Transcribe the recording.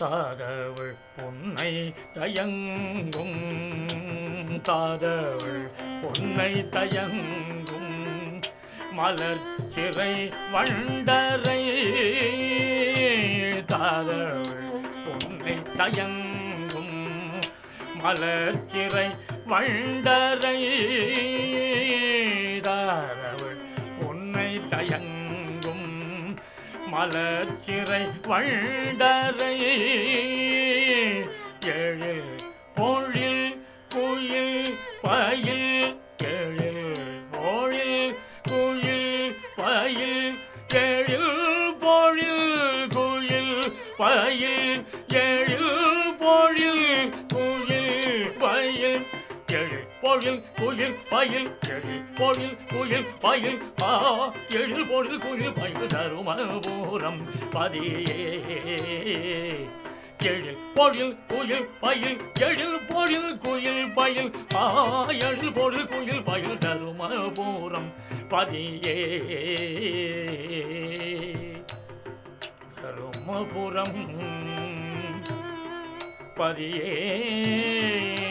தாதவள் பொன்னை தயங்கும் தாதவள் பொன்னை தயங்கும். மலர் சிறை வண்டரை தாதவள் பொன்னை தயங்கும். மலர் சிறை வண்டரை மலச்சிறை வண்டரை. எழில் பொழில் குயில் பயில். எழில் பொழில் குயில் பயில். எழில் பொழில் குயில் பயில். எழில் பொழில் குயில் பயில். எழில் பொழில் குயில் பயில். எழில் பொழில் குயில் பயில். எழில் பொழில் குயில் பயில் தருமபுரம். பதியே. எழில் பொழில் குயில் பயில் எழில் பொழில் குயில் பயில். ஆ எழில் பொழில் குயில் பயில் தருமபுரம். பதியே. தருமபுரம். பதியே.